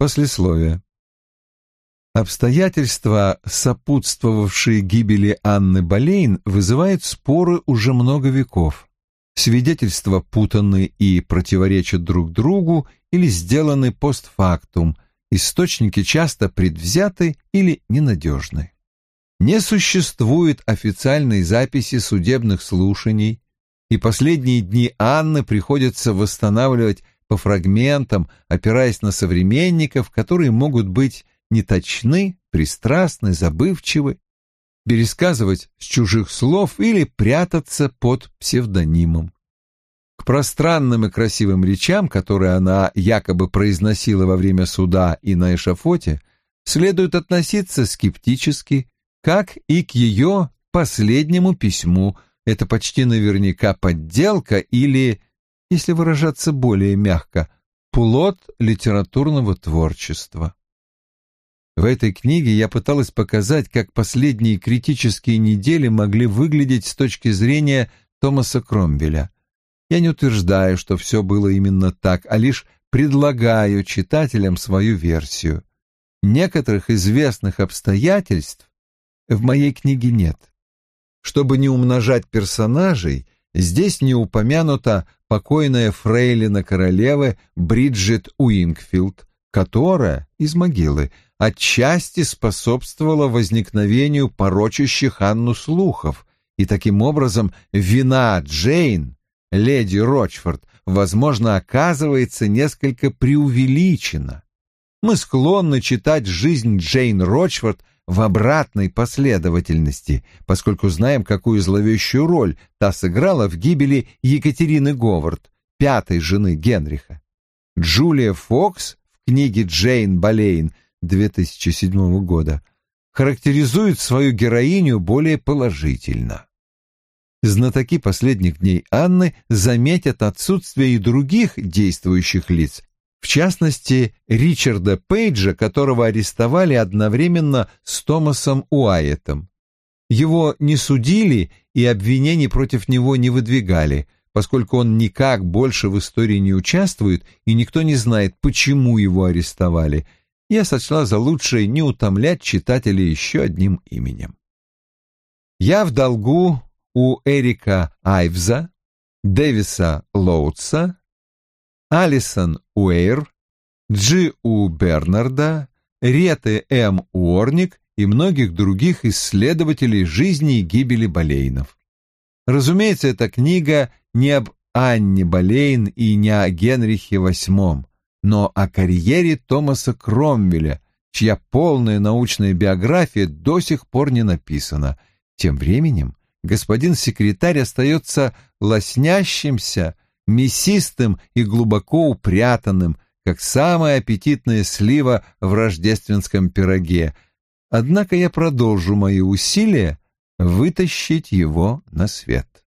Послесловие. Обстоятельства, сопутствовавшие гибели Анны Болейн, вызывают споры уже много веков. Свидетельства путаны и противоречат друг другу или сделаны постфактум, источники часто предвзяты или ненадежны. Не существует официальной записи судебных слушаний, и последние дни Анны приходится восстанавливать по фрагментам, опираясь на современников, которые могут быть неточны, пристрастны, забывчивы, пересказывать с чужих слов или прятаться под псевдонимом. К пространным и красивым речам, которые она якобы произносила во время суда и на эшафоте, следует относиться скептически, как и к ее последнему письму. Это почти наверняка подделка или если выражаться более мягко, плод литературного творчества. В этой книге я пыталась показать, как последние критические недели могли выглядеть с точки зрения Томаса Кромвеля. Я не утверждаю, что все было именно так, а лишь предлагаю читателям свою версию. Некоторых известных обстоятельств в моей книге нет. Чтобы не умножать персонажей, здесь не упомянута покойная фрейлина королевы Бриджит Уингфилд, которая из могилы отчасти способствовала возникновению порочащих Анну слухов, и таким образом вина Джейн, леди Рочфорд, возможно, оказывается несколько преувеличена. Мы склонны читать жизнь Джейн Рочфорд в обратной последовательности, поскольку знаем, какую зловещую роль та сыграла в гибели Екатерины Говард, пятой жены Генриха. Джулия Фокс в книге Джейн Болейн 2007 года характеризует свою героиню более положительно. Знатоки последних дней Анны заметят отсутствие и других действующих лиц, в частности, Ричарда Пейджа, которого арестовали одновременно с Томасом Уайетом. Его не судили и обвинений против него не выдвигали, поскольку он никак больше в истории не участвует и никто не знает, почему его арестовали. Я сочла за лучшее не утомлять читателей еще одним именем. Я в долгу у Эрика Айвза, Дэвиса Лоутса, Алисон Уэйр, Джи У. Бернарда, Реты М. Уорник и многих других исследователей жизни и гибели Болейнов. Разумеется, эта книга не об Анне Болейн и не о Генрихе VIII, но о карьере Томаса Кромвеля, чья полная научная биография до сих пор не написана. Тем временем господин секретарь остается лоснящимся, мясистым и глубоко упрятанным, как самая аппетитная слива в рождественском пироге. Однако я продолжу мои усилия вытащить его на свет.